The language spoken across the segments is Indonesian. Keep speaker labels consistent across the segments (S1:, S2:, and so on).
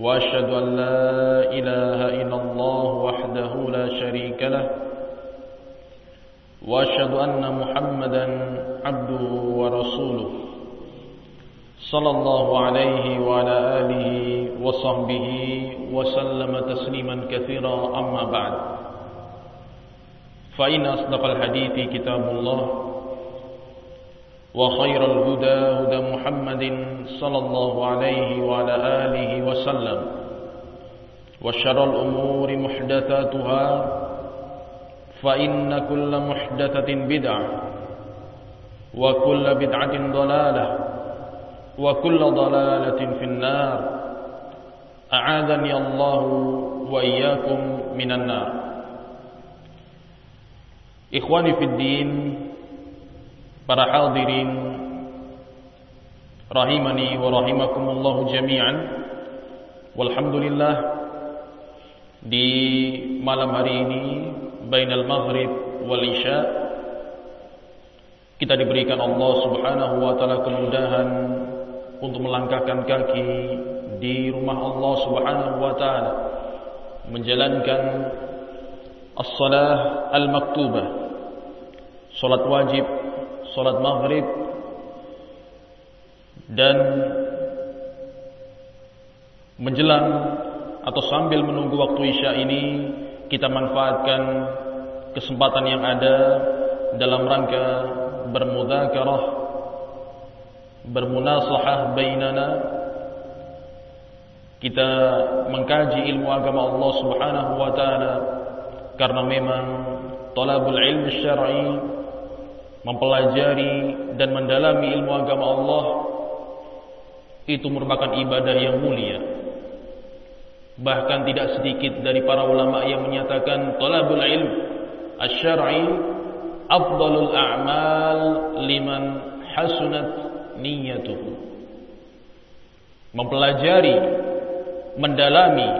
S1: وأشهد أن لا إله إلا الله وحده لا شريك له وأشهد أن محمدا عبده ورسوله صلى الله عليه وعلى آله وصحبه وسلم تسليما كثيرا. أما بعد فإن أصدق الحديث كتاب الله وخير الهدى هدى محمد صلى الله عليه وعلى آله وسلم. وشر الأمور محدثاتها فإن كل محدثة بدعة وكل بدعة ضلالة وكل ضلالة في النار. أعاذني الله وإياكم من النار. إخواني في الدين para hadirin rahimani wa rahimakumullah jami'an. Walhamdulillah di malam hari ini bainal maghrib wal isya kita diberikan Allah Subhanahu wa taala kemudahan untuk melangkahkan kaki di rumah Allah Subhanahu wa taala menjalankan as-salah al-maktubah salat wajib salat maghrib dan menjelang atau sambil menunggu waktu isya ini kita manfaatkan kesempatan yang ada dalam rangka bermudzakarah bermunasahah bainana. Kita mengkaji ilmu agama Allah Subhanahu wa taala karena memang talabul ilmi syar'i mempelajari dan mendalami ilmu agama Allah itu merupakan ibadah yang mulia. Bahkan tidak sedikit dari para ulama yang menyatakan talabul ilm asy-syar'i afdalul a'mal liman hasunat niyyatuhu. Mempelajari, mendalami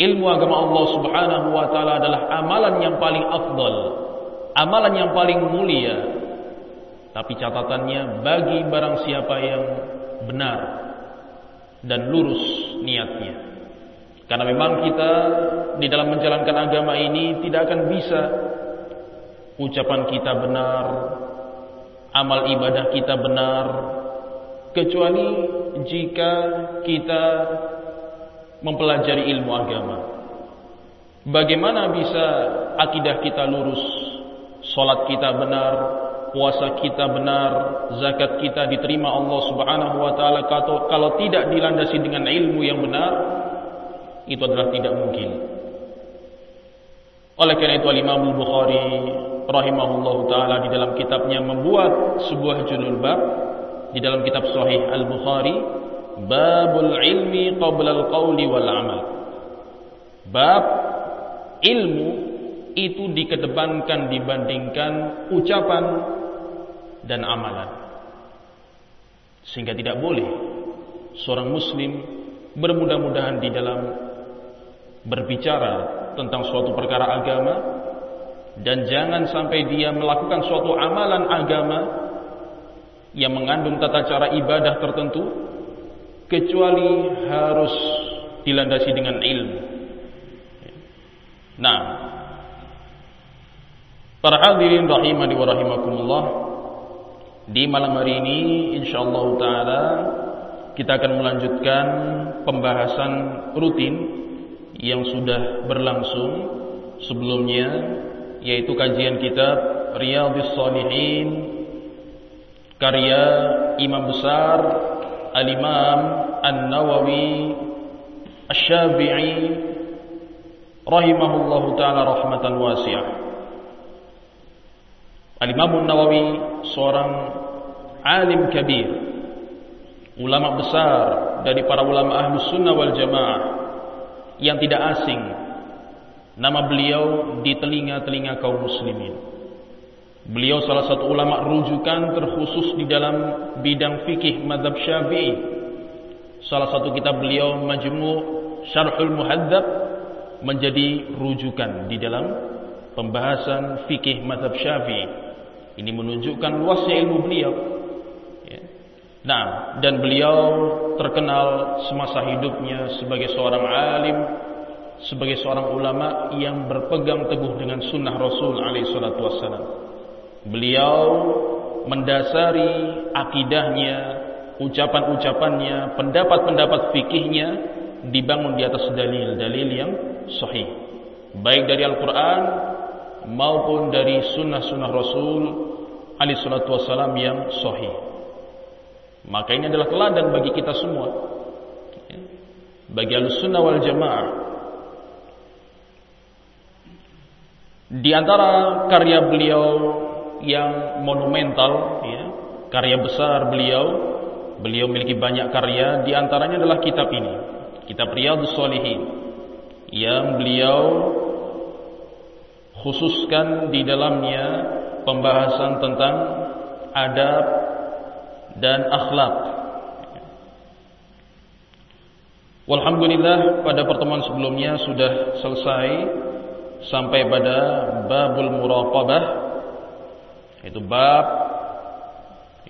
S1: ilmu agama Allah Subhanahu wa taala adalah amalan yang paling afdal, amalan yang paling mulia tapi catatannya bagi barang siapa yang benar dan lurus niatnya. Karena memang kita di dalam menjalankan agama ini tidak akan bisa ucapan kita benar, amal ibadah kita benar, kecuali jika kita mempelajari ilmu agama. Bagaimana bisa akidah kita lurus, solat kita benar, puasa kita benar, zakat kita diterima Allah Subhanahu wa taala kalau tidak dilandasi dengan ilmu yang benar, itu adalah tidak mungkin. Oleh karena itu Imam Bukhari rahimahullahu taala di dalam kitabnya membuat sebuah judul bab di dalam kitab Sahih Al-Bukhari, Babul Ilmi qabla al-Qawli wal Amal. Bab ilmu itu dikedepankan dibandingkan ucapan dan amalan. Sehingga tidak boleh seorang muslim bermudah-mudahan di dalam berbicara tentang suatu perkara agama dan jangan sampai dia melakukan suatu amalan agama yang mengandung tata cara ibadah tertentu kecuali harus dilandasi dengan ilmu. Nah, para hadirin rahimani wa rahimakumullah di malam hari ini insyaallah taala kita akan melanjutkan pembahasan rutin yang sudah berlangsung sebelumnya yaitu kajian kitab Riyadhis Shalihin karya Imam besar Al-Imam An-Nawawi Asy-Syafi'i rahimahullahu taala rahmatan wasi'ah Al-Imam Nawawi seorang alim kabir, ulama besar dari para ulama ahlus sunnah wal jamaah yang tidak asing nama beliau di telinga-telinga kaum muslimin. Beliau salah satu ulama rujukan terkhusus di dalam bidang fikih madhab syafi'i. Salah satu kitab beliau Majmu' Syarhul Muhadzab menjadi rujukan di dalam pembahasan fikih madhab syafi'i. Ini menunjukkan luasnya ilmu beliau. Ya. Nah, dan beliau terkenal semasa hidupnya sebagai seorang alim sebagai seorang ulama yang berpegang teguh dengan sunnah Rasul alaihi salatu wassalam. Beliau mendasari akidahnya, ucapan-ucapannya, pendapat-pendapat fikihnya dibangun di atas dalil-dalil yang sahih. Baik dari Al-Qur'an maupun dari sunnah-sunnah Rasul alaihi salatu wassalam yang sahih. Maka ini adalah teladan bagi kita semua. Bagi al-sunnah wal jamaah Di antara karya beliau yang monumental, ya, karya besar beliau, beliau memiliki banyak karya, di antaranya adalah kitab ini, kitab Riyadhus Shalihin, yang beliau khususkan di dalamnya pembahasan tentang adab dan akhlak. Walhamdulillah pada pertemuan sebelumnya sudah selesai sampai pada babul muraqabah itu bab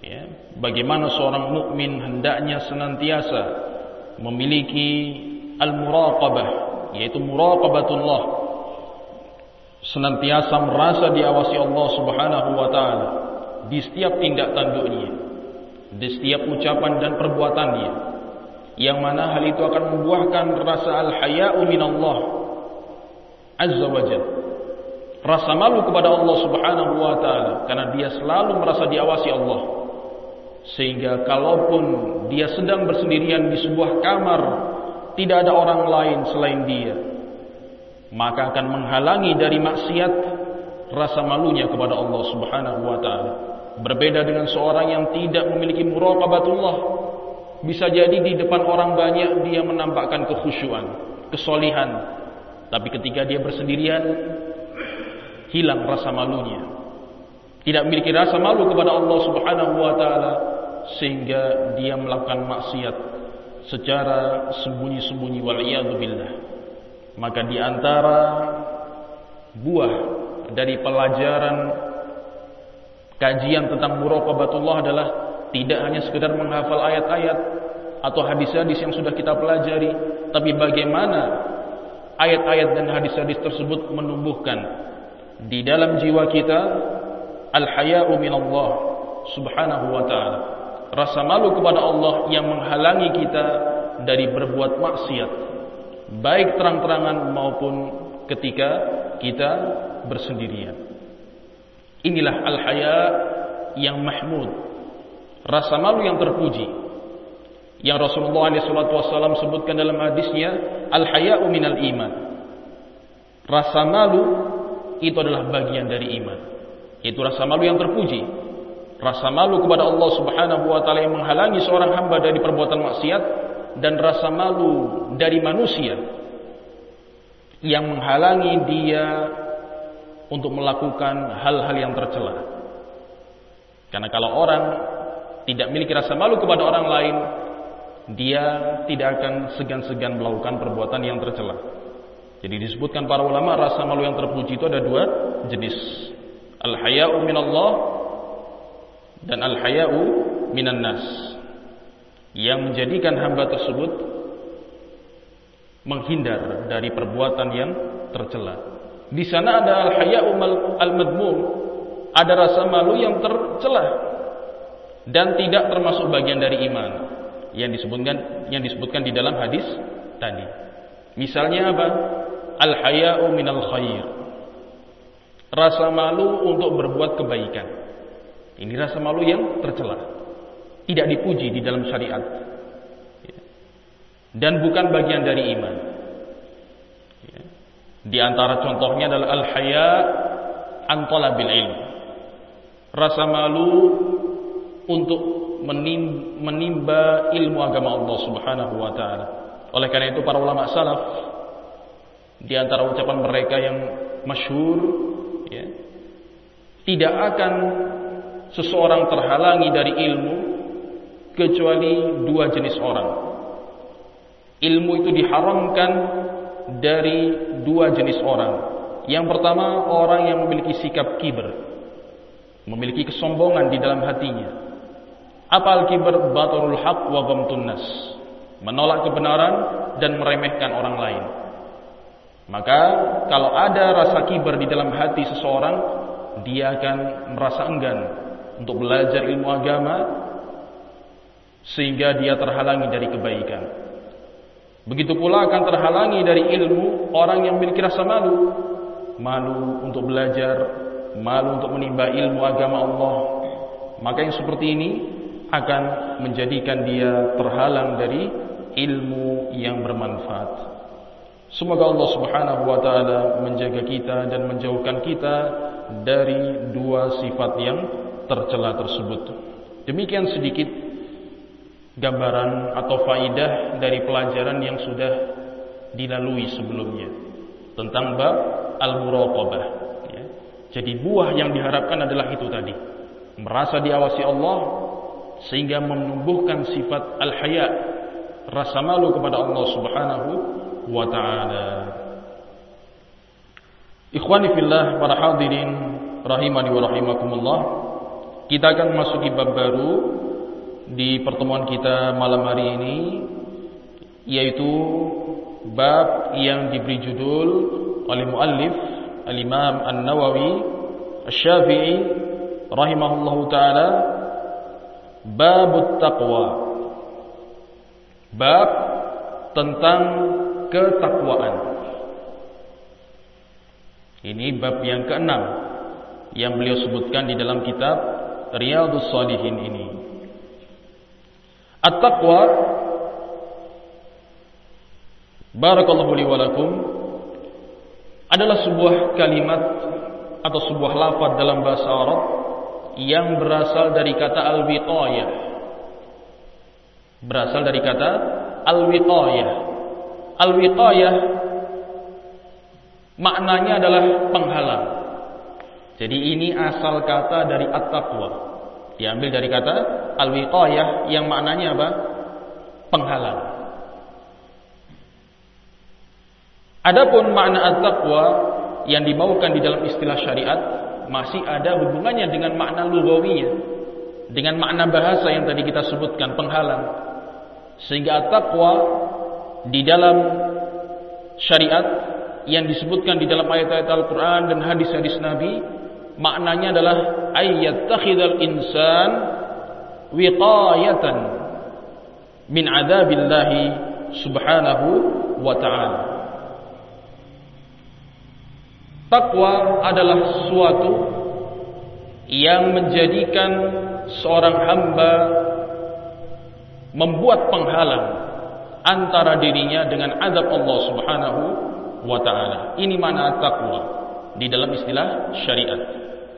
S1: ya, bagaimana seorang mukmin hendaknya senantiasa memiliki al-muraqabah yaitu muraqabatullah senantiasa merasa diawasi Allah Subhanahu wa taala di setiap tindak tanduknya di setiap ucapan dan perbuatannya yang mana hal itu akan membuahkan rasa al-haya'u minallah Azza wa. Rasa malu kepada Allah Subhanahu wa taala karena dia selalu merasa diawasi Allah. Sehingga kalaupun dia sedang bersendirian di sebuah kamar, tidak ada orang lain selain dia, maka akan menghalangi dari maksiat rasa malunya kepada Allah Subhanahu wa taala. Berbeda dengan seorang yang tidak memiliki muraqabatullah, bisa jadi di depan orang banyak dia menampakkan kekhusyuan, kesolihan, tapi ketika dia bersendirian, hilang rasa malunya. Tidak memiliki rasa malu kepada Allah Subhanahu wa taala sehingga dia melakukan maksiat secara sembunyi-sembunyi wal billah. Maka di antara buah dari pelajaran kajian tentang muraqabatullah adalah tidak hanya sekedar menghafal ayat-ayat atau hadis-hadis yang sudah kita pelajari, tapi bagaimana ayat-ayat dan hadis-hadis tersebut menumbuhkan di dalam jiwa kita al-haya'u minallah subhanahu wa ta'ala. Rasa malu kepada Allah yang menghalangi kita dari berbuat maksiat baik terang-terangan maupun ketika kita bersendirian inilah al-haya yang mahmud rasa malu yang terpuji yang Rasulullah SAW sebutkan dalam hadisnya al-haya'u minal iman. Rasa malu itu adalah bagian dari iman. Itu rasa malu yang terpuji. Rasa malu kepada Allah Subhanahu wa taala yang menghalangi seorang hamba dari perbuatan maksiat dan rasa malu dari manusia yang menghalangi dia untuk melakukan hal-hal yang tercela. Karena kalau orang tidak memiliki rasa malu kepada orang lain, dia tidak akan segan-segan melakukan perbuatan yang tercela. Jadi disebutkan para ulama rasa malu yang terpuji itu ada dua jenis. Al-haya'u minallah dan al-haya'u minan nas. Yang menjadikan hamba tersebut menghindar dari perbuatan yang tercela. Di sana ada al-haya'u al-madmum, ada rasa malu yang tercela dan tidak termasuk bagian dari iman yang disebutkan yang disebutkan di dalam hadis tadi. Misalnya apa? Al-haya'u minal khair. Rasa malu untuk berbuat kebaikan. Ini rasa malu yang tercela. Tidak dipuji di dalam syariat. Dan bukan bagian dari iman. Di antara contohnya adalah al-haya an talabil ilm. Rasa malu untuk menimba ilmu agama Allah Subhanahu wa taala. Oleh karena itu para ulama salaf di antara ucapan mereka yang masyhur ya, tidak akan seseorang terhalangi dari ilmu kecuali dua jenis orang. Ilmu itu diharamkan dari dua jenis orang. Yang pertama orang yang memiliki sikap kiber, memiliki kesombongan di dalam hatinya. Apa al-kibar? Batarul haq wa ghamtun. Menolak kebenaran dan meremehkan orang lain. Maka kalau ada rasa kibar di dalam hati seseorang, dia akan merasa enggan untuk belajar ilmu agama sehingga dia terhalangi dari kebaikan. Begitu pula akan terhalangi dari ilmu orang yang memiliki rasa malu, malu untuk belajar, malu untuk menimba ilmu agama Allah. Maka yang seperti ini akan menjadikan dia terhalang dari ilmu yang bermanfaat. Semoga Allah Subhanahu wa taala menjaga kita dan menjauhkan kita dari dua sifat yang tercela tersebut. Demikian sedikit gambaran atau faidah dari pelajaran yang sudah dilalui sebelumnya tentang bab al-muraqabah ya. Jadi buah yang diharapkan adalah itu tadi. Merasa diawasi Allah sehingga menumbuhkan sifat al-haya, rasa malu kepada Allah Subhanahu wa taala. Ikhwani fillah para hadirin rahimani wa rahimakumullah. Kita akan memasuki bab baru di pertemuan kita malam hari ini yaitu bab yang diberi judul oleh muallif Al-Imam An-Nawawi Asy-Syafi'i rahimahullahu taala Babut Taqwa. Bab tentang ketakwaan. Ini bab yang keenam yang beliau sebutkan di dalam kitab Riyadhus Shalihin ini. At-taqwa Barakallahu li wa adalah sebuah kalimat atau sebuah lafaz dalam bahasa Arab yang berasal dari kata al-wiqayah. Berasal dari kata al-wiqayah. Al-wiqayah maknanya adalah penghalang. Jadi ini asal kata dari at-taqwa. Diambil dari kata al-wiqayah yang maknanya apa? Penghalang. Adapun makna at-taqwa yang dimaukan di dalam istilah syariat masih ada hubungannya dengan makna lugawiyah, dengan makna bahasa yang tadi kita sebutkan penghalang. Sehingga at-taqwa di dalam syariat yang disebutkan di dalam ayat-ayat Al-Qur'an dan hadis-hadis Nabi maknanya adalah ayyattakhidal insan wiqayatan min adabillahi subhanahu wa ta'ala. Takwa adalah sesuatu yang menjadikan seorang hamba membuat penghalang antara dirinya dengan azab Allah Subhanahu wa taala. Ini mana takwa di dalam istilah syariat.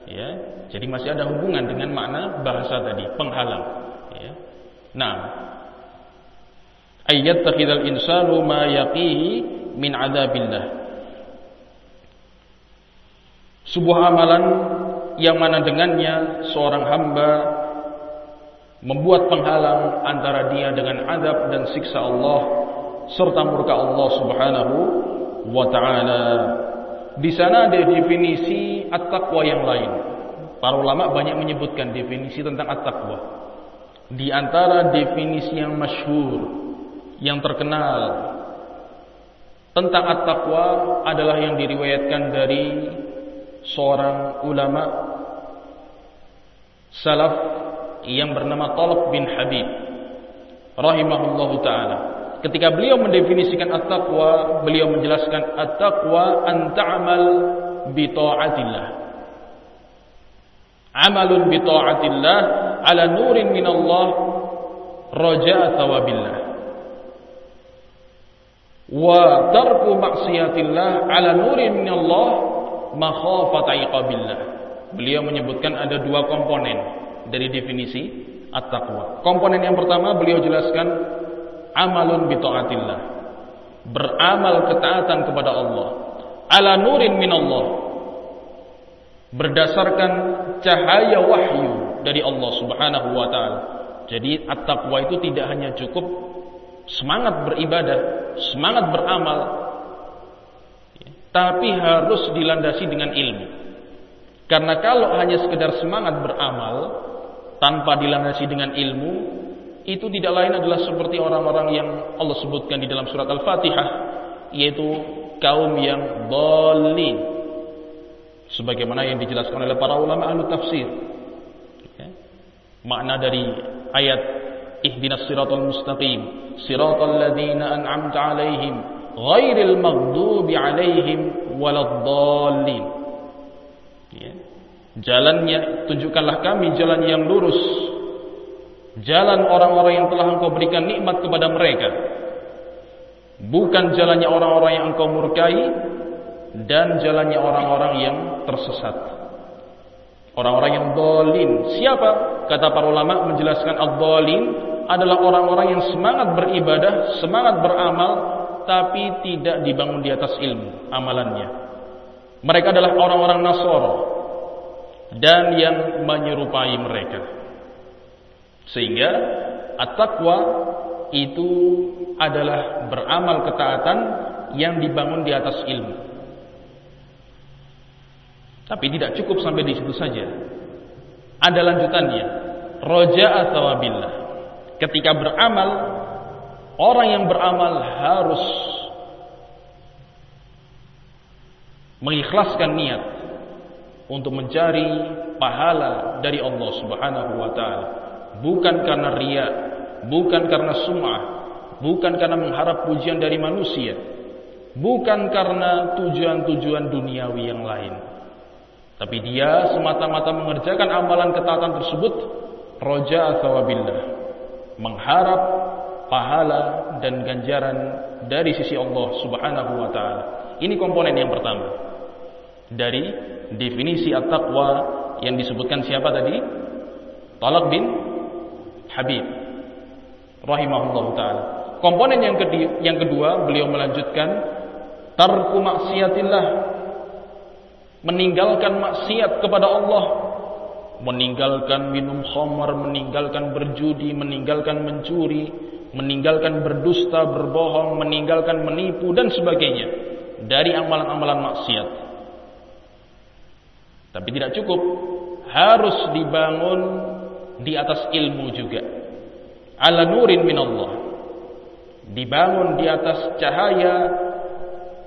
S1: Ya. Jadi masih ada hubungan dengan makna bahasa tadi, penghalang. Ya. Nah, ayat takhidal insanu ma yaqihi min adabillah sebuah amalan yang mana dengannya seorang hamba membuat penghalang antara dia dengan adab dan siksa Allah serta murka Allah Subhanahu wa taala. Di sana ada definisi at-taqwa yang lain. Para ulama banyak menyebutkan definisi tentang at-taqwa. Di antara definisi yang masyhur, yang terkenal tentang at-taqwa adalah yang diriwayatkan dari seorang ulama salaf yang bernama Talq bin Habib rahimahullahu taala. Ketika beliau mendefinisikan at-taqwa, beliau menjelaskan at-taqwa an ta'mal bi ta'atillah. Amalun bi ta'atillah ala nurin min Allah raja'a thawabillah. Wa tarku maksiatillah ala nurin min Allah iqabillah. Beliau menyebutkan ada dua komponen dari definisi at-taqwa. Komponen yang pertama beliau jelaskan amalun bi taatillah. Beramal ketaatan kepada Allah. Ala nurin min Allah. Berdasarkan cahaya wahyu dari Allah Subhanahu wa taala. Jadi at-taqwa itu tidak hanya cukup semangat beribadah, semangat beramal, tapi harus dilandasi dengan ilmu. Karena kalau hanya sekedar semangat beramal tanpa dilandasi dengan ilmu, itu tidak lain adalah seperti orang-orang yang Allah sebutkan di dalam surat Al-Fatihah, yaitu kaum yang dolin. Sebagaimana yang dijelaskan oleh para ulama ahlu tafsir. Ya. Makna dari ayat ihdinas siratal mustaqim, siratal ladzina an'amta alaihim, ghairil maghdubi alaihim waladdallin. Ya. Jalannya tunjukkanlah kami jalan yang lurus. Jalan orang-orang yang telah Engkau berikan nikmat kepada mereka. Bukan jalannya orang-orang yang Engkau murkai dan jalannya orang-orang yang tersesat. Orang-orang yang dolin. Siapa? Kata para ulama menjelaskan ad-dolin adalah orang-orang yang semangat beribadah, semangat beramal, tapi tidak dibangun di atas ilmu amalannya. Mereka adalah orang-orang Nasoro dan yang menyerupai mereka. Sehingga at-taqwa itu adalah beramal ketaatan yang dibangun di atas ilmu. Tapi tidak cukup sampai di situ saja. Ada lanjutannya. Roja'a thawabillah. Ketika beramal, orang yang beramal harus mengikhlaskan niat untuk mencari pahala dari Allah Subhanahu wa taala. Bukan karena ria, bukan karena sum'ah, bukan karena mengharap pujian dari manusia, bukan karena tujuan-tujuan duniawi yang lain. Tapi dia semata-mata mengerjakan amalan ketaatan tersebut roja thawabillah, mengharap pahala dan ganjaran dari sisi Allah Subhanahu wa taala. Ini komponen yang pertama. Dari definisi at-taqwa yang disebutkan siapa tadi? Talak bin Habib. Rahimahullah taala. Komponen yang kedua, yang kedua beliau melanjutkan tarku maksiatillah. Meninggalkan maksiat kepada Allah, meninggalkan minum khamar, meninggalkan berjudi, meninggalkan mencuri, meninggalkan berdusta, berbohong, meninggalkan menipu dan sebagainya. Dari amalan-amalan maksiat. Tapi tidak cukup, harus dibangun di atas ilmu juga. Ala nurin min Allah. Dibangun di atas cahaya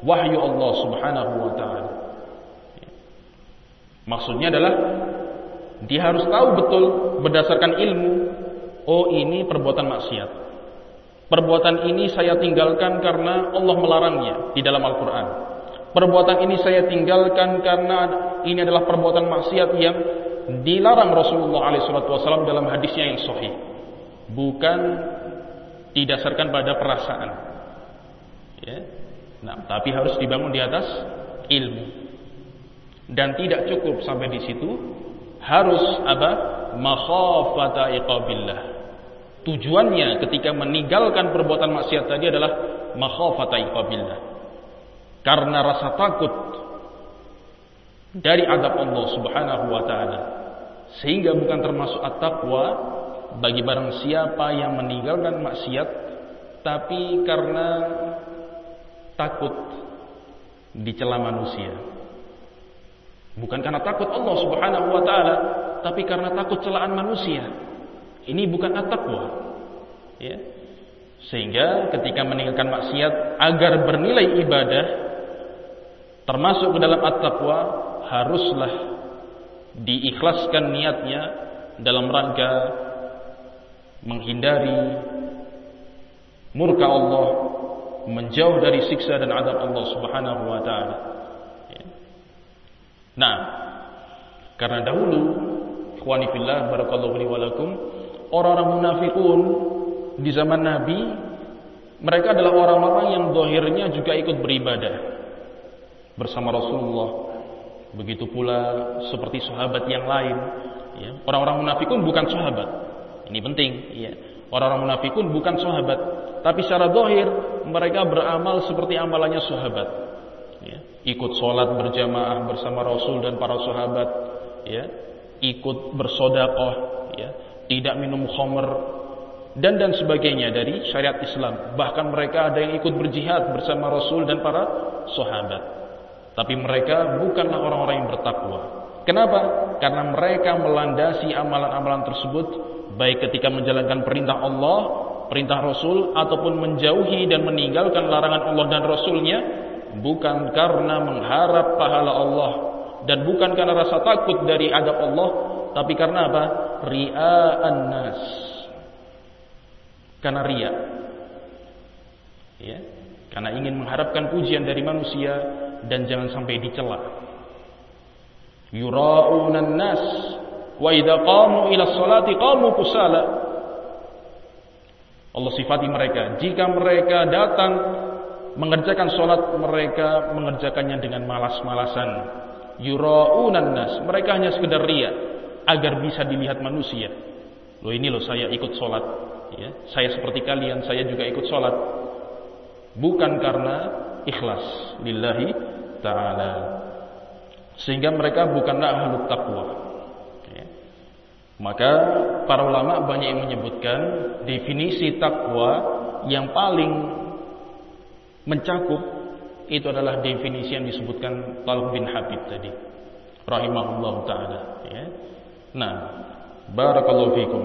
S1: wahyu Allah Subhanahu wa taala. Maksudnya adalah dia harus tahu betul berdasarkan ilmu, oh ini perbuatan maksiat. Perbuatan ini saya tinggalkan karena Allah melarangnya di dalam Al-Qur'an. Perbuatan ini saya tinggalkan karena ini adalah perbuatan maksiat yang dilarang Rasulullah SAW dalam hadisnya yang sahih. Bukan didasarkan pada perasaan. Ya. Nah, tapi harus dibangun di atas ilmu dan tidak cukup sampai di situ harus apa makhafata iqabillah tujuannya ketika meninggalkan perbuatan maksiat tadi adalah makhafata iqabillah karena rasa takut dari adab Allah Subhanahu wa taala sehingga bukan termasuk at-taqwa bagi barang siapa yang meninggalkan maksiat tapi karena takut dicela manusia Bukan karena takut Allah Subhanahu wa taala, tapi karena takut celaan manusia. Ini bukan at-taqwa. Ya. Sehingga ketika meninggalkan maksiat agar bernilai ibadah termasuk ke dalam at-taqwa haruslah diikhlaskan niatnya dalam rangka menghindari murka Allah, menjauh dari siksa dan adab Allah Subhanahu wa taala. Nah, karena dahulu ikhwani fillah barakallahu li walakum orang-orang munafikun di zaman Nabi mereka adalah orang-orang yang dohirnya juga ikut beribadah bersama Rasulullah. Begitu pula seperti sahabat yang lain. Ya. Orang-orang munafikun bukan sahabat, Ini penting, ya. Orang-orang munafikun bukan sahabat, tapi secara dohir mereka beramal seperti amalannya sahabat. Ya. Ikut sholat berjamaah bersama Rasul dan para sahabat, ya. Ikut bersodakoh, ya. Tidak minum khamr dan dan sebagainya dari syariat Islam. Bahkan mereka ada yang ikut berjihad bersama Rasul dan para sahabat. Tapi mereka bukanlah orang-orang yang bertakwa. Kenapa? Karena mereka melandasi amalan-amalan tersebut baik ketika menjalankan perintah Allah, perintah Rasul ataupun menjauhi dan meninggalkan larangan Allah dan Rasulnya bukan karena mengharap pahala Allah dan bukan karena rasa takut dari adab Allah, tapi karena apa? Ria'an nas. Karena ria. Ya, karena ingin mengharapkan pujian dari manusia dan jangan sampai dicela. Yura'unan nas Wa idza qamu ila sholati qamu kusala. Allah sifati mereka, jika mereka datang mengerjakan sholat mereka mengerjakannya dengan malas-malasan. Yura'unan nas, mereka hanya sekedar ria agar bisa dilihat manusia. Loh ini loh saya ikut sholat, ya. Saya seperti kalian, saya juga ikut sholat. Bukan karena ikhlas lillahi ta'ala. Sehingga mereka bukanlah ahlut taqwa. Maka para ulama banyak yang menyebutkan definisi takwa yang paling mencakup itu adalah definisi yang disebutkan Talib bin Habib tadi rahimahullah taala ya. Nah, barakallahu fikum.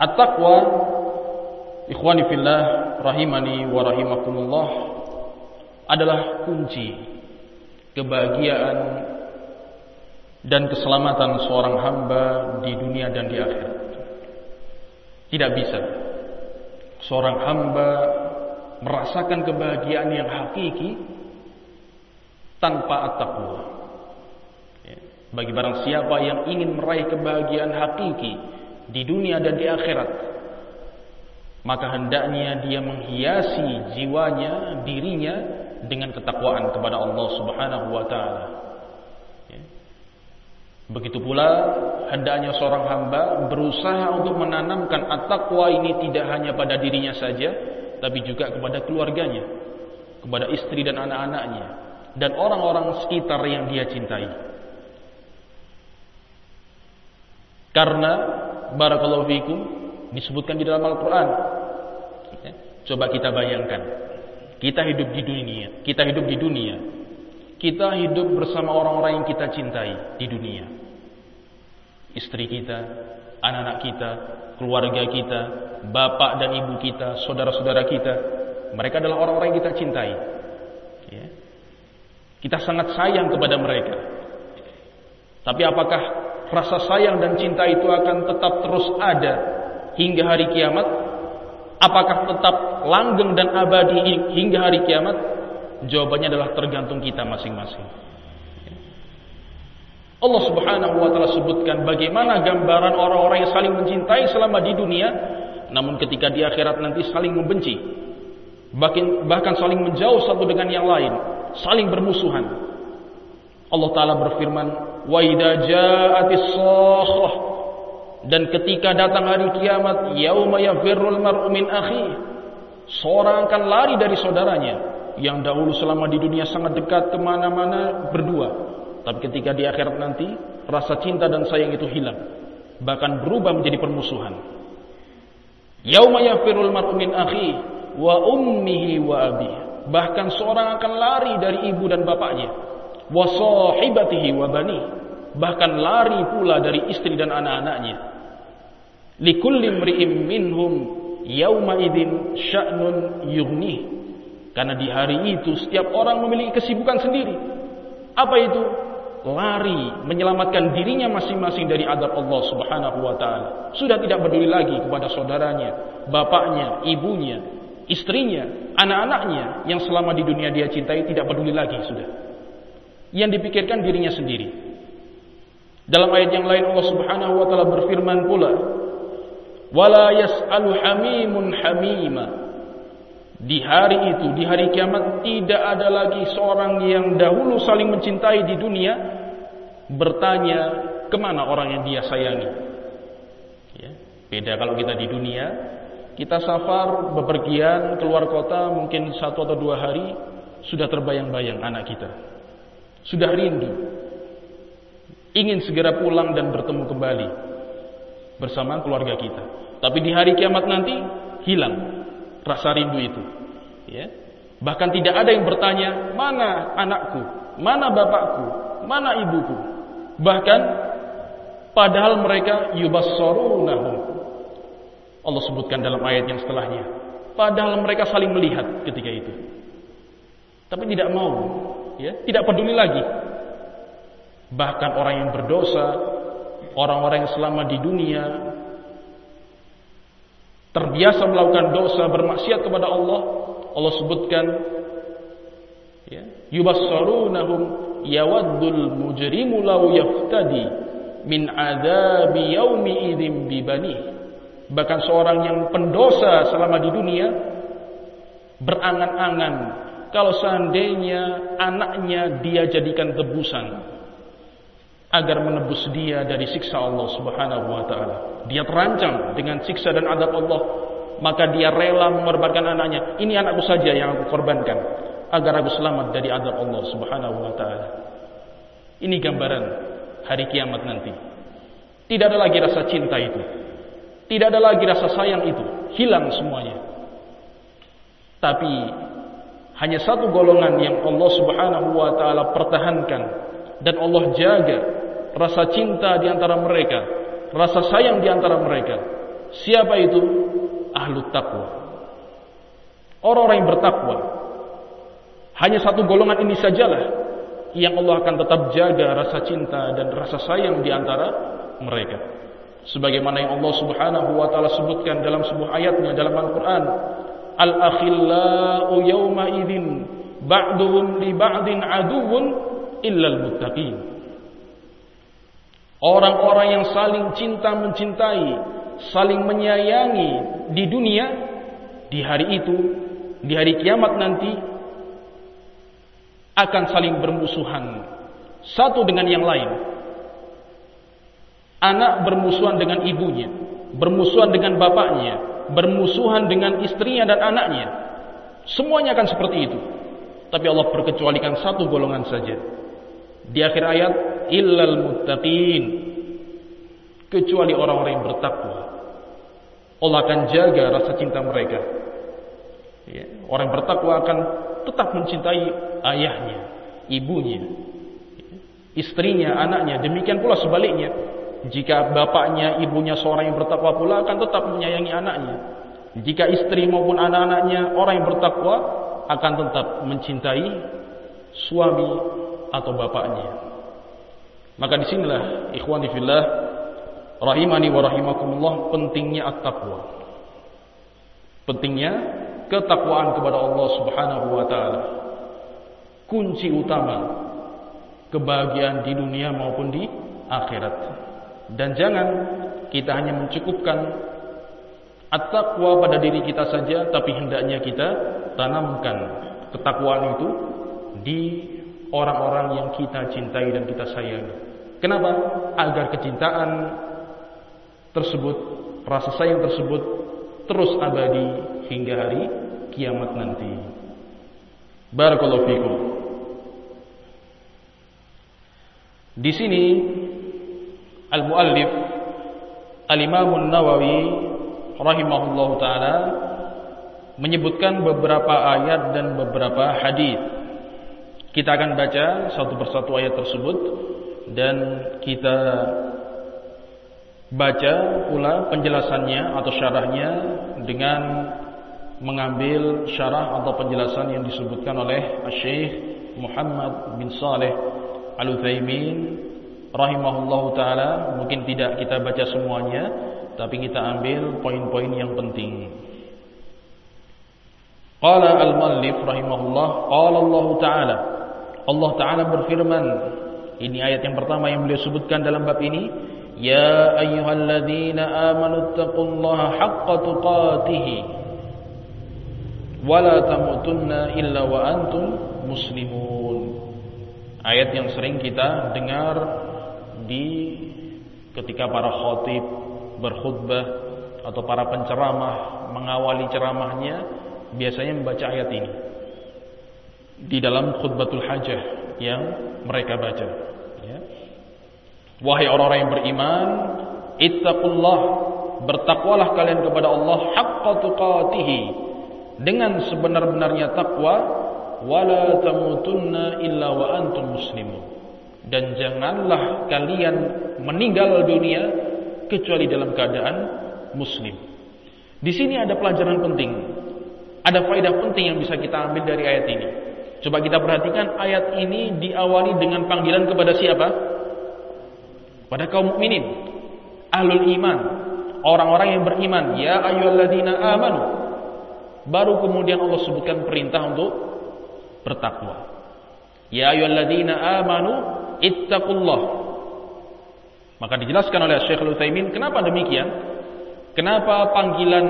S1: At-taqwa ikhwani fillah rahimani wa rahimakumullah adalah kunci kebahagiaan dan keselamatan seorang hamba di dunia dan di akhirat. Tidak bisa seorang hamba merasakan kebahagiaan yang hakiki tanpa at-taqwa. Ya. Bagi barang siapa yang ingin meraih kebahagiaan hakiki di dunia dan di akhirat, maka hendaknya dia menghiasi jiwanya, dirinya dengan ketakwaan kepada Allah Subhanahu wa taala. Ya. Begitu pula hendaknya seorang hamba berusaha untuk menanamkan at-taqwa ini tidak hanya pada dirinya saja, tapi juga kepada keluarganya, kepada istri dan anak-anaknya, dan orang-orang sekitar yang dia cintai. Karena barakallahu fikum disebutkan di dalam Al-Qur'an. Ya. Coba kita bayangkan kita hidup di dunia, kita hidup di dunia. Kita hidup bersama orang-orang yang kita cintai di dunia. Istri kita, anak-anak kita, keluarga kita, bapak dan ibu kita, saudara-saudara kita. Mereka adalah orang-orang yang kita cintai. Ya. Kita sangat sayang kepada mereka. Tapi apakah rasa sayang dan cinta itu akan tetap terus ada hingga hari kiamat? Apakah tetap langgeng dan abadi hingga hari kiamat? Jawabannya adalah tergantung kita masing-masing. Allah Subhanahu wa taala sebutkan bagaimana gambaran orang-orang yang saling mencintai selama di dunia, namun ketika di akhirat nanti saling membenci. Bahkan bahkan saling menjauh satu dengan yang lain, saling bermusuhan. Allah taala berfirman, "Wa idza ja'atis dan ketika datang hari kiamat, yauma yafirrul mar'u min akhi. Seorang akan lari dari saudaranya yang dahulu selama di dunia sangat dekat ke mana-mana berdua. Tapi ketika di akhirat nanti, rasa cinta dan sayang itu hilang. Bahkan berubah menjadi permusuhan. Yauma yafirrul mar'u min akhi wa ummihi wa abi. Bahkan seorang akan lari dari ibu dan bapaknya. Wa sahibatihi wa bani. Bahkan lari pula dari istri dan anak-anaknya. Likulli mri'im minhum yauma idzin sya'nun yughni. Karena di hari itu setiap orang memiliki kesibukan sendiri. Apa itu? Lari menyelamatkan dirinya masing-masing dari adab Allah Subhanahu wa taala. Sudah tidak peduli lagi kepada saudaranya bapaknya ibunya istrinya anak-anaknya yang selama di dunia dia cintai tidak peduli lagi sudah. Yang dipikirkan dirinya sendiri dalam ayat yang lain Allah Subhanahu wa taala berfirman pula wala yas'alu hamimun hamima. Di hari itu di hari kiamat tidak ada lagi seorang yang dahulu saling mencintai di dunia bertanya ke mana orang yang dia sayangi. Ya, beda kalau kita di dunia, kita safar bepergian keluar kota mungkin satu atau dua hari sudah terbayang-bayang anak kita, sudah rindu, ingin segera pulang dan bertemu kembali bersama keluarga kita. Tapi di hari kiamat nanti hilang rasa rindu itu. Ya. Bahkan tidak ada yang bertanya, mana anakku, mana bapakku, mana ibuku. Bahkan padahal mereka yubassarunahum. Allah sebutkan dalam ayat yang setelahnya. Padahal mereka saling melihat ketika itu. Tapi tidak mau, ya, tidak peduli lagi. Bahkan orang yang berdosa, orang-orang yang selama di dunia terbiasa melakukan dosa bermaksiat kepada Allah Allah sebutkan ya yubassarunahum yawaddul mujrimu law yaftadi min adabi yaumi idzim bibani bahkan seorang yang pendosa selama di dunia berangan-angan kalau seandainya anaknya dia jadikan tebusan agar menebus dia dari siksa Allah Subhanahu wa taala. Dia terancam dengan siksa dan adab Allah, maka dia rela mengorbankan anaknya. Ini anakku saja yang aku korbankan agar aku selamat dari adab Allah Subhanahu wa taala. Ini gambaran hari kiamat nanti. Tidak ada lagi rasa cinta itu. Tidak ada lagi rasa sayang itu. Hilang semuanya. Tapi hanya satu golongan yang Allah Subhanahu wa taala pertahankan dan Allah jaga rasa cinta di antara mereka, rasa sayang di antara mereka. Siapa itu? Ahlu takwa. Orang-orang yang bertakwa. Hanya satu golongan ini sajalah yang Allah akan tetap jaga rasa cinta dan rasa sayang di antara mereka. Sebagaimana yang Allah Subhanahu wa taala sebutkan dalam sebuah ayatnya dalam Al-Qur'an, Al-akhillau yawma idzin ba'duhum li ba'din aduwwun illal muttaqin. Orang-orang yang saling cinta mencintai, saling menyayangi di dunia, di hari itu, di hari kiamat nanti, akan saling bermusuhan satu dengan yang lain. Anak bermusuhan dengan ibunya, bermusuhan dengan bapaknya, bermusuhan dengan istrinya dan anaknya. Semuanya akan seperti itu. Tapi Allah perkecualikan satu golongan saja. Di akhir ayat, illal muttaqin. Kecuali orang-orang yang bertakwa. Allah akan jaga rasa cinta mereka. Ya, orang bertakwa akan tetap mencintai ayahnya, ibunya, istrinya, anaknya. Demikian pula sebaliknya. Jika bapaknya, ibunya seorang yang bertakwa pula akan tetap menyayangi anaknya. Jika istri maupun anak-anaknya orang yang bertakwa akan tetap mencintai suami atau bapaknya. Maka di sinilah ikhwani fillah rahimani wa rahimakumullah pentingnya at-taqwa. Pentingnya ketakwaan kepada Allah Subhanahu wa taala. Kunci utama kebahagiaan di dunia maupun di akhirat. Dan jangan kita hanya mencukupkan at-taqwa pada diri kita saja tapi hendaknya kita tanamkan ketakwaan itu di orang-orang yang kita cintai dan kita sayangi. Kenapa? Agar kecintaan tersebut, rasa sayang tersebut terus abadi hingga hari kiamat nanti. Barakallahu fikum. Di sini al-muallif Al-Imam An-Nawawi rahimahullahu taala menyebutkan beberapa ayat dan beberapa hadis kita akan baca satu persatu ayat tersebut dan kita baca pula penjelasannya atau syarahnya dengan mengambil syarah atau penjelasan yang disebutkan oleh Syekh Muhammad bin Saleh Al-Utsaimin rahimahullahu taala. Mungkin tidak kita baca semuanya tapi kita ambil poin-poin yang penting. Qala al-muallif rahimahullah qala Allah taala. Allah Ta'ala berfirman Ini ayat yang pertama yang beliau sebutkan dalam bab ini. Ya ayyuhalladzina amanu taqullaha haqqa tuqatihi. Wala tamutunna illa wa antum muslimun. Ayat yang sering kita dengar di ketika para khotib berkhutbah atau para penceramah mengawali ceramahnya biasanya membaca ayat ini. Di dalam khutbatul hajah yang mereka baca ya. wahai orang-orang yang beriman ittaqullah bertakwalah kalian kepada Allah haqqa tuqatih dengan sebenar-benarnya takwa wala tamutunna illa wa antum muslimun dan janganlah kalian meninggal dunia kecuali dalam keadaan muslim. Di sini ada pelajaran penting. Ada faedah penting yang bisa kita ambil dari ayat ini. Coba kita perhatikan ayat ini diawali dengan panggilan kepada siapa? Pada kaum mukminin, ahlul iman, orang-orang yang beriman. Ya ayyuhalladzina amanu. Baru kemudian Allah sebutkan perintah untuk bertakwa. Ya ayyuhalladzina amanu ittaqullah. Maka dijelaskan oleh Syekh Al-Utsaimin kenapa demikian? Kenapa panggilan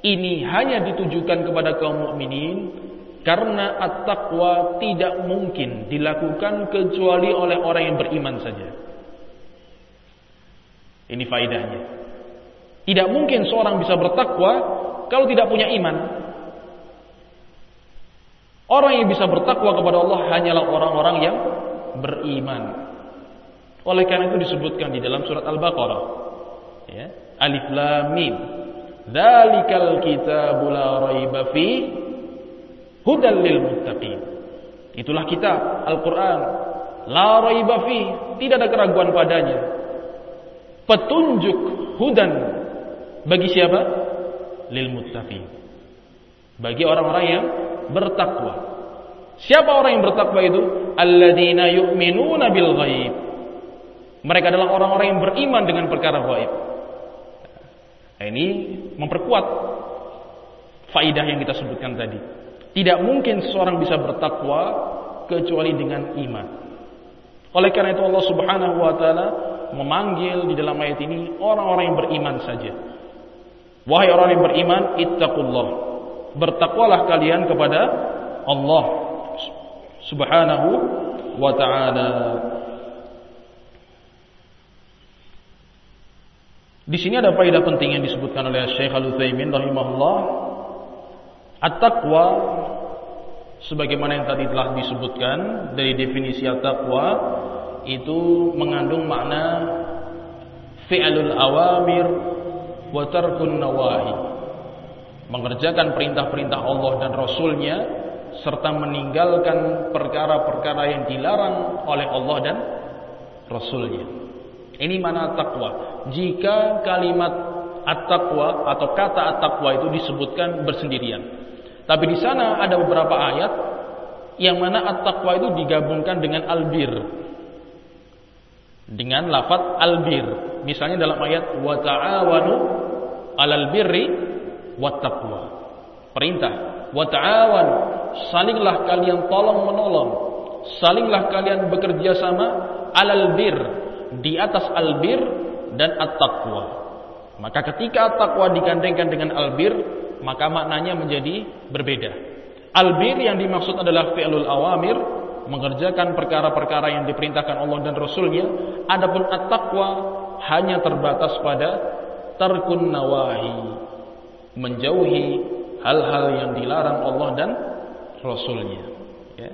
S1: ini hanya ditujukan kepada kaum mukminin? Karena at-taqwa tidak mungkin dilakukan kecuali oleh orang yang beriman saja. Ini faidahnya. Tidak mungkin seorang bisa bertakwa kalau tidak punya iman. Orang yang bisa bertakwa kepada Allah hanyalah orang-orang yang beriman. Oleh karena itu disebutkan di dalam surat Al-Baqarah. Ya. Alif Lam Mim. Dzalikal kitabul la raiba hudal lil muttaqin. Itulah kitab Al-Qur'an. La raiba fi, tidak ada keraguan padanya. Petunjuk hudan bagi siapa? Lil muttaqin. Bagi orang-orang yang bertakwa. Siapa orang yang bertakwa itu? Alladzina yu'minuna bil ghaib. Mereka adalah orang-orang yang beriman dengan perkara gaib. Nah, ini memperkuat faidah yang kita sebutkan tadi. Tidak mungkin seseorang bisa bertakwa kecuali dengan iman. Oleh karena itu Allah Subhanahu wa taala memanggil di dalam ayat ini orang-orang yang beriman saja. Wahai orang yang beriman, ittaqullah. Bertakwalah kalian kepada Allah Subhanahu wa taala. Di sini ada faedah penting yang disebutkan oleh Syekh Al-Utsaimin rahimahullah. At-taqwa sebagaimana yang tadi telah disebutkan dari definisi at-taqwa itu mengandung makna fi'lul awamir wa tarkun nawahi. Mengerjakan perintah-perintah Allah dan Rasulnya serta meninggalkan perkara-perkara yang dilarang oleh Allah dan Rasulnya. Ini mana takwa. Jika kalimat at-taqwa atau kata at-taqwa itu disebutkan bersendirian. Tapi di sana ada beberapa ayat yang mana at-taqwa itu digabungkan dengan albir. Dengan lafaz albir. Misalnya dalam ayat wa ta'awanu 'alal birri taqwa. Perintah wa ta'awanu salinglah kalian tolong menolong, salinglah kalian bekerja sama alal bir di atas albir dan at-taqwa. Maka ketika at-taqwa digandengkan dengan albir, maka maknanya menjadi berbeda. Albir yang dimaksud adalah fi'lul awamir, mengerjakan perkara-perkara yang diperintahkan Allah dan Rasulnya. Adapun at-taqwa hanya terbatas pada tarkun nawahi, menjauhi hal-hal yang dilarang Allah dan Rasulnya. Ya.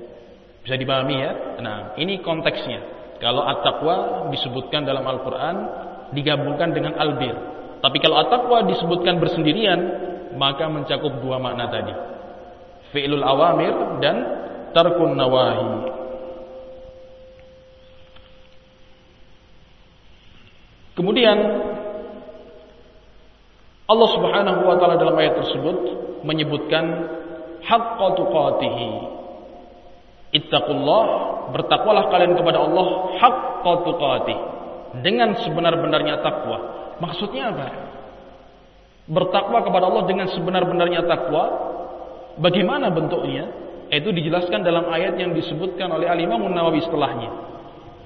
S1: Bisa dipahami ya? Nah, ini konteksnya. Kalau at-taqwa disebutkan dalam Al-Quran, digabungkan dengan albir. Tapi kalau at-taqwa disebutkan bersendirian, maka mencakup dua makna tadi. Fi'lul awamir dan tarkun nawahi. Kemudian Allah Subhanahu wa taala dalam ayat tersebut menyebutkan haqqa tuqatihi. Ittaqullah, bertakwalah kalian kepada Allah haqqa tuqatih. Dengan sebenar-benarnya takwa. Maksudnya apa? Bertakwa kepada Allah dengan sebenar-benarnya takwa. Bagaimana bentuknya? Itu dijelaskan dalam ayat yang disebutkan oleh Al-Imam Nawawi setelahnya.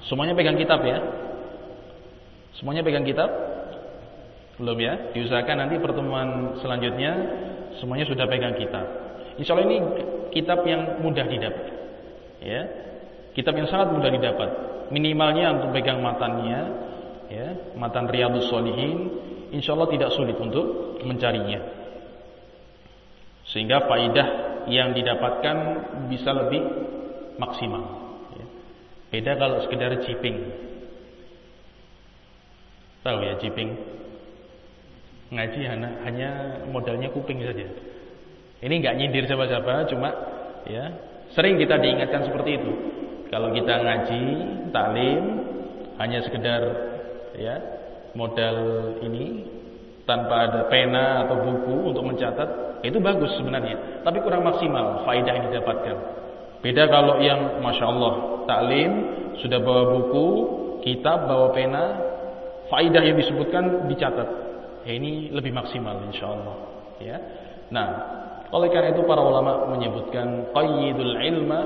S1: Semuanya pegang kitab ya. Semuanya pegang kitab? Belum ya? Diusahakan nanti pertemuan selanjutnya semuanya sudah pegang kitab. Insya Allah ini kitab yang mudah didapat. Ya, Kitab yang sangat mudah didapat. Minimalnya untuk pegang matannya, ya, matan Riyadhus Shalihin, insya Allah tidak sulit untuk mencarinya. Sehingga faidah yang didapatkan bisa lebih maksimal. Ya. Beda kalau sekedar jiping. Tahu ya jiping? Ngaji hanya, hanya modalnya kuping saja. Ini nggak nyindir siapa-siapa, cuma ya sering kita diingatkan seperti itu. Kalau kita ngaji, taklim, hanya sekedar ya modal ini tanpa ada pena atau buku untuk mencatat, itu bagus sebenarnya. Tapi kurang maksimal faidah yang didapatkan. Beda kalau yang masya Allah taklim sudah bawa buku, kitab, bawa pena, faidah yang disebutkan dicatat. Ya, ini lebih maksimal insya Allah. Ya. Nah, oleh karena itu para ulama menyebutkan qayyidul ilma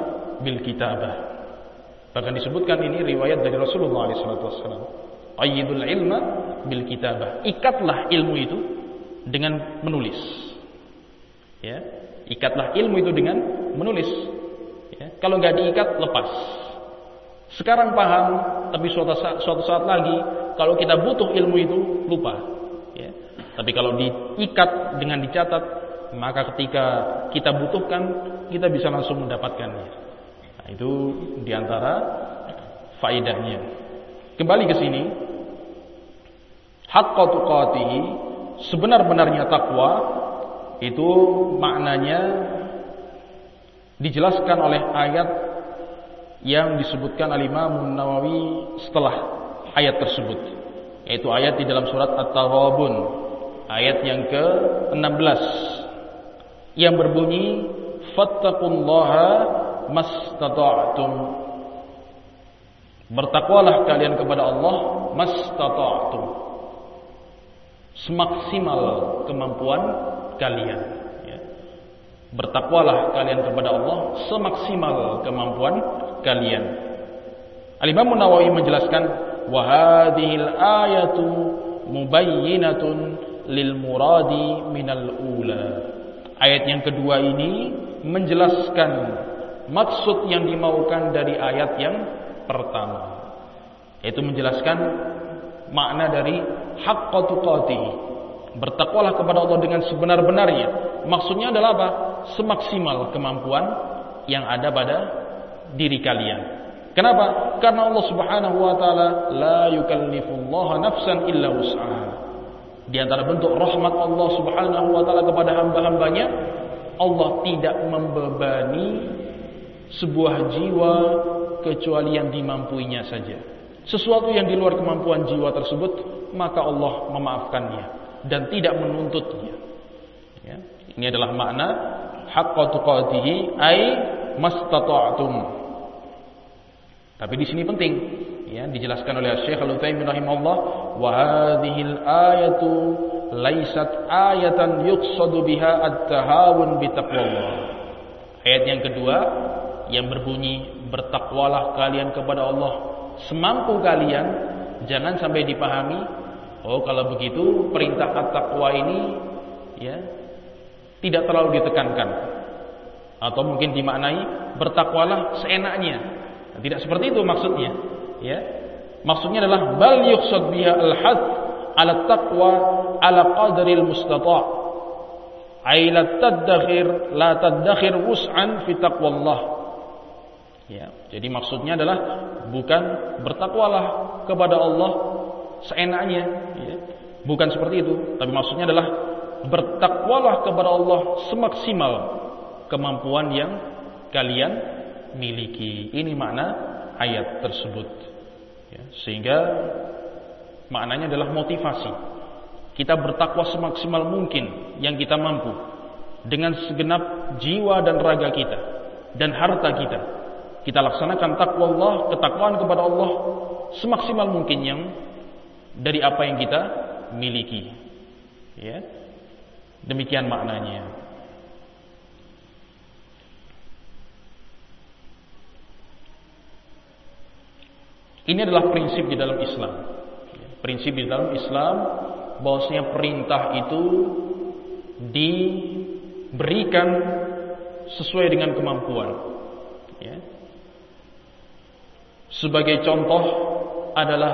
S1: bil kitabah. Bahkan disebutkan ini riwayat dari Rasulullah SAW. Ayyidul ilma bil kitabah. Ikatlah ilmu itu dengan menulis. Ya, ikatlah ilmu itu dengan menulis. Ya, kalau nggak diikat lepas. Sekarang paham, tapi suatu saat, suatu saat lagi kalau kita butuh ilmu itu lupa. Ya. Tapi kalau diikat dengan dicatat, maka ketika kita butuhkan kita bisa langsung mendapatkannya. Nah, itu di antara faidahnya. Kembali ke sini, haqqa tuqatihi, sebenar-benarnya takwa itu maknanya dijelaskan oleh ayat yang disebutkan al-Imam Nawawi setelah ayat tersebut yaitu ayat di dalam surat At-Taghabun ayat yang ke-16 yang berbunyi fattaqullaha mastata'tum Bertakwalah kalian kepada Allah mastata'tum. Semaksimal kemampuan kalian ya. Bertakwalah kalian kepada Allah Semaksimal kemampuan kalian. Al-Imam Nawawi menjelaskan Wahadihil ayatu mubayyinatun lil muradi minal ula. Ayat yang kedua ini menjelaskan maksud yang dimaukan dari ayat yang pertama. Yaitu menjelaskan makna dari haqqa tuqatihi bertakwalah kepada Allah dengan sebenar-benarnya. Maksudnya adalah apa? Semaksimal kemampuan yang ada pada diri kalian. Kenapa? Karena Allah Subhanahu wa taala la yukallifullahu nafsan illa wus'aha. Di antara bentuk rahmat Allah Subhanahu wa taala kepada hamba-hambanya Allah tidak membebani sebuah jiwa kecuali yang dimampuinya saja. Sesuatu yang di luar kemampuan jiwa tersebut, maka Allah memaafkannya dan tidak menuntutnya. Ya. Ini adalah makna haqqa tuqatihi ay mastata'tum. Tapi di sini penting ya dijelaskan oleh Syekh Al-Utsaimin rahimahullah wa hadhil ayatu laisat ayatan yuqsadu biha at-tahawun bi. Ayat yang kedua yang berbunyi bertakwalah kalian kepada Allah. Semampu kalian jangan sampai dipahami oh kalau begitu perintah at-taqwa ini ya tidak terlalu ditekankan. Atau mungkin dimaknai bertakwalah seenaknya. Tidak seperti itu maksudnya ya. Maksudnya adalah bal yuqsad biha al-hadd ala taqwa ala qadril mustata' ay la tadakhir la tadakhir wus'an fi taqwallah Ya, jadi maksudnya adalah bukan bertakwalah kepada Allah seenaknya, ya. bukan seperti itu. Tapi maksudnya adalah bertakwalah kepada Allah semaksimal kemampuan yang kalian miliki. Ini makna ayat tersebut. Ya, sehingga maknanya adalah motivasi. Kita bertakwa semaksimal mungkin yang kita mampu dengan segenap jiwa dan raga kita dan harta kita kita laksanakan takwa Allah, ketakwaan kepada Allah semaksimal mungkin yang dari apa yang kita miliki. Ya. Demikian maknanya. Ini adalah prinsip di dalam Islam. Prinsip di dalam Islam bahwasanya perintah itu diberikan sesuai dengan kemampuan. Ya. Sebagai contoh adalah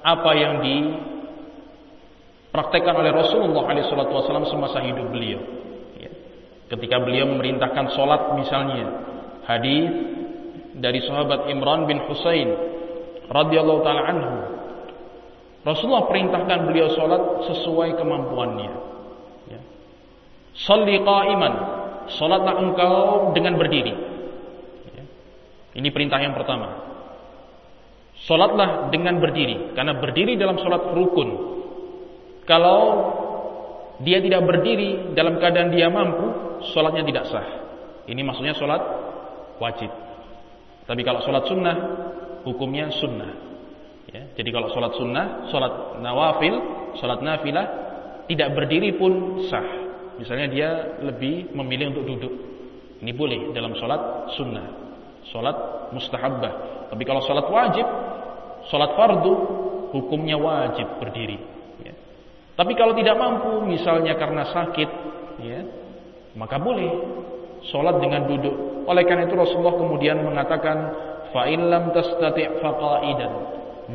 S1: apa yang dipraktekkan oleh Rasulullah SAW semasa hidup beliau. Ya. Ketika beliau memerintahkan sholat misalnya, hadis dari sahabat Imran bin Husain radhiyallahu taala anhu. Rasulullah perintahkan beliau sholat sesuai kemampuannya. Ya. Salli qa'iman, sholatlah engkau dengan berdiri. Ya. Ini perintah yang pertama. Sholatlah dengan berdiri, karena berdiri dalam sholat rukun. Kalau dia tidak berdiri dalam keadaan dia mampu, sholatnya tidak sah. Ini maksudnya sholat wajib. Tapi kalau sholat sunnah, hukumnya sunnah. Ya, jadi kalau sholat sunnah, sholat nawafil, sholat nafilah, tidak berdiri pun sah. Misalnya dia lebih memilih untuk duduk. Ini boleh dalam sholat sunnah. Sholat mustahabbah. Tapi kalau sholat wajib, sholat fardu, hukumnya wajib berdiri. Ya. Tapi kalau tidak mampu, misalnya karena sakit, ya, maka boleh sholat dengan duduk. Oleh karena itu Rasulullah kemudian mengatakan, Fa'in lam tastati' faqaidan.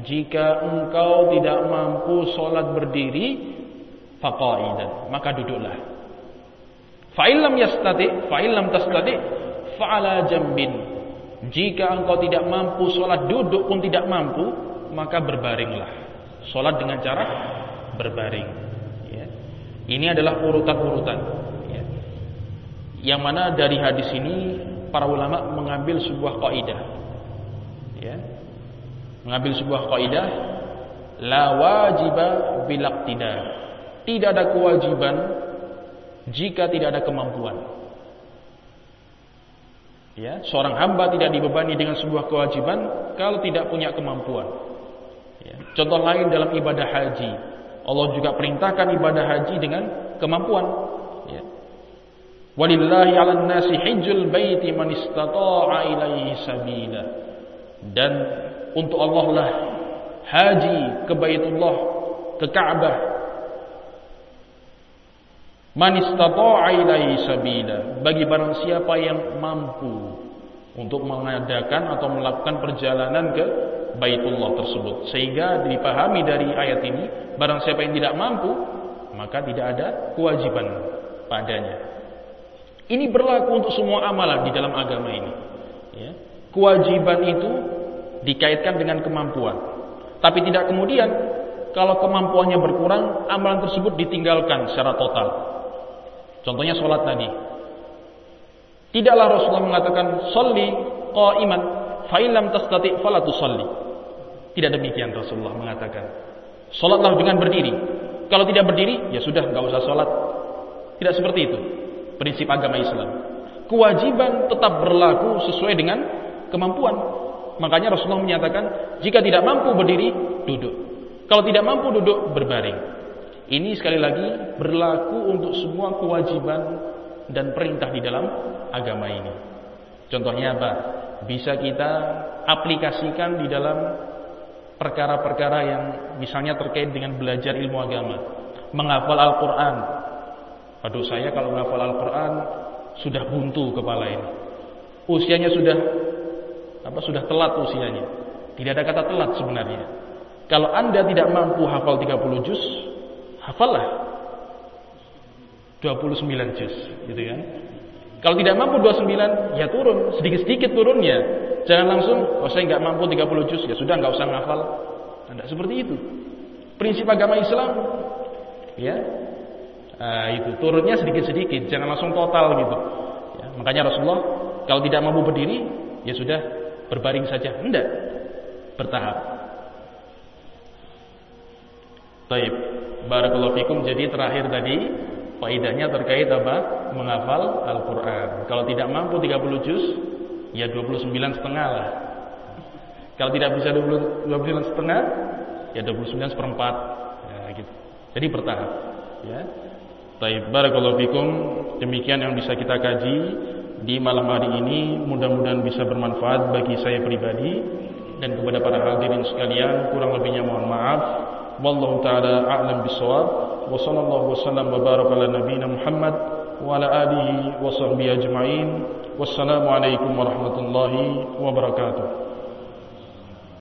S1: Jika engkau tidak mampu sholat berdiri, faqaidan, maka duduklah. Fa'in lam yastati', fa'in lam tastati' fa'ala jambin. Jika engkau tidak mampu sholat duduk pun tidak mampu, maka berbaringlah. Sholat dengan cara berbaring. Ya. Ini adalah urutan-urutan. Ya. Yang mana dari hadis ini para ulama mengambil sebuah kaidah ya mengambil sebuah kaidah la wajiba bilaktida tidak ada kewajiban jika tidak ada kemampuan ya seorang hamba tidak dibebani dengan sebuah kewajiban kalau tidak punya kemampuan ya. contoh lain dalam ibadah haji Allah juga perintahkan ibadah haji dengan kemampuan ya. walillahi 'alan nasi hijjul baiti man istata'a ilaihi sabila dan untuk Allah lah haji ke Baitullah ke Ka'bah man istata'a ilaihi sabila bagi barang siapa yang mampu untuk mengadakan atau melakukan perjalanan ke Baitullah tersebut sehingga dipahami dari ayat ini barang siapa yang tidak mampu maka tidak ada kewajiban padanya ini berlaku untuk semua amalan di dalam agama ini ya. kewajiban itu dikaitkan dengan kemampuan. Tapi tidak kemudian kalau kemampuannya berkurang, amalan tersebut ditinggalkan secara total. Contohnya sholat tadi. Tidaklah Rasulullah mengatakan Salli qa'iman fa'ilam tastati' falatu salli. Tidak demikian Rasulullah mengatakan. Sholatlah dengan berdiri. Kalau tidak berdiri, ya sudah, nggak usah sholat. Tidak seperti itu. Prinsip agama Islam. Kewajiban tetap berlaku sesuai dengan kemampuan. Makanya Rasulullah menyatakan, jika tidak mampu berdiri, duduk. Kalau tidak mampu duduk, berbaring. Ini sekali lagi berlaku untuk semua kewajiban dan perintah di dalam agama ini. Contohnya apa? Bisa kita aplikasikan di dalam perkara-perkara yang misalnya terkait dengan belajar ilmu agama. Menghafal Al-Quran. Aduh saya kalau menghafal Al-Quran sudah buntu kepala ini. Usianya sudah apa sudah telat usianya. Tidak ada kata telat sebenarnya. Kalau Anda tidak mampu hafal 30 juz, hafallah 29 juz, gitu kan. Kalau tidak mampu 29, ya turun, sedikit-sedikit turunnya. Jangan langsung, oh saya nggak mampu 30 juz, ya sudah nggak usah hafal. Tidak seperti itu. Prinsip agama Islam, ya, nah, itu turunnya sedikit-sedikit, jangan langsung total gitu. Ya, makanya Rasulullah kalau tidak mampu berdiri, ya sudah berbaring saja. Tidak. Bertahap. Taib. Barakallahu fikum. Jadi terakhir tadi faidahnya terkait apa? Menghafal Al-Qur'an. Kalau tidak mampu 30 juz, ya 29 setengah lah. Kalau tidak bisa 20, 29 setengah, ya 29 seperempat. Ya, gitu. Jadi bertahap. Ya. Taib. Barakallahu fikum. Demikian yang bisa kita kaji di malam hari ini mudah-mudahan bisa bermanfaat bagi saya pribadi dan kepada para hadirin sekalian kurang lebihnya mohon maaf والله تعالى أعلم بالصواب. وصلى الله وسلم وبارك على نبينا محمد وعلى آله وصحبه أجمعين. والسلام عليكم ورحمة الله وبركاته.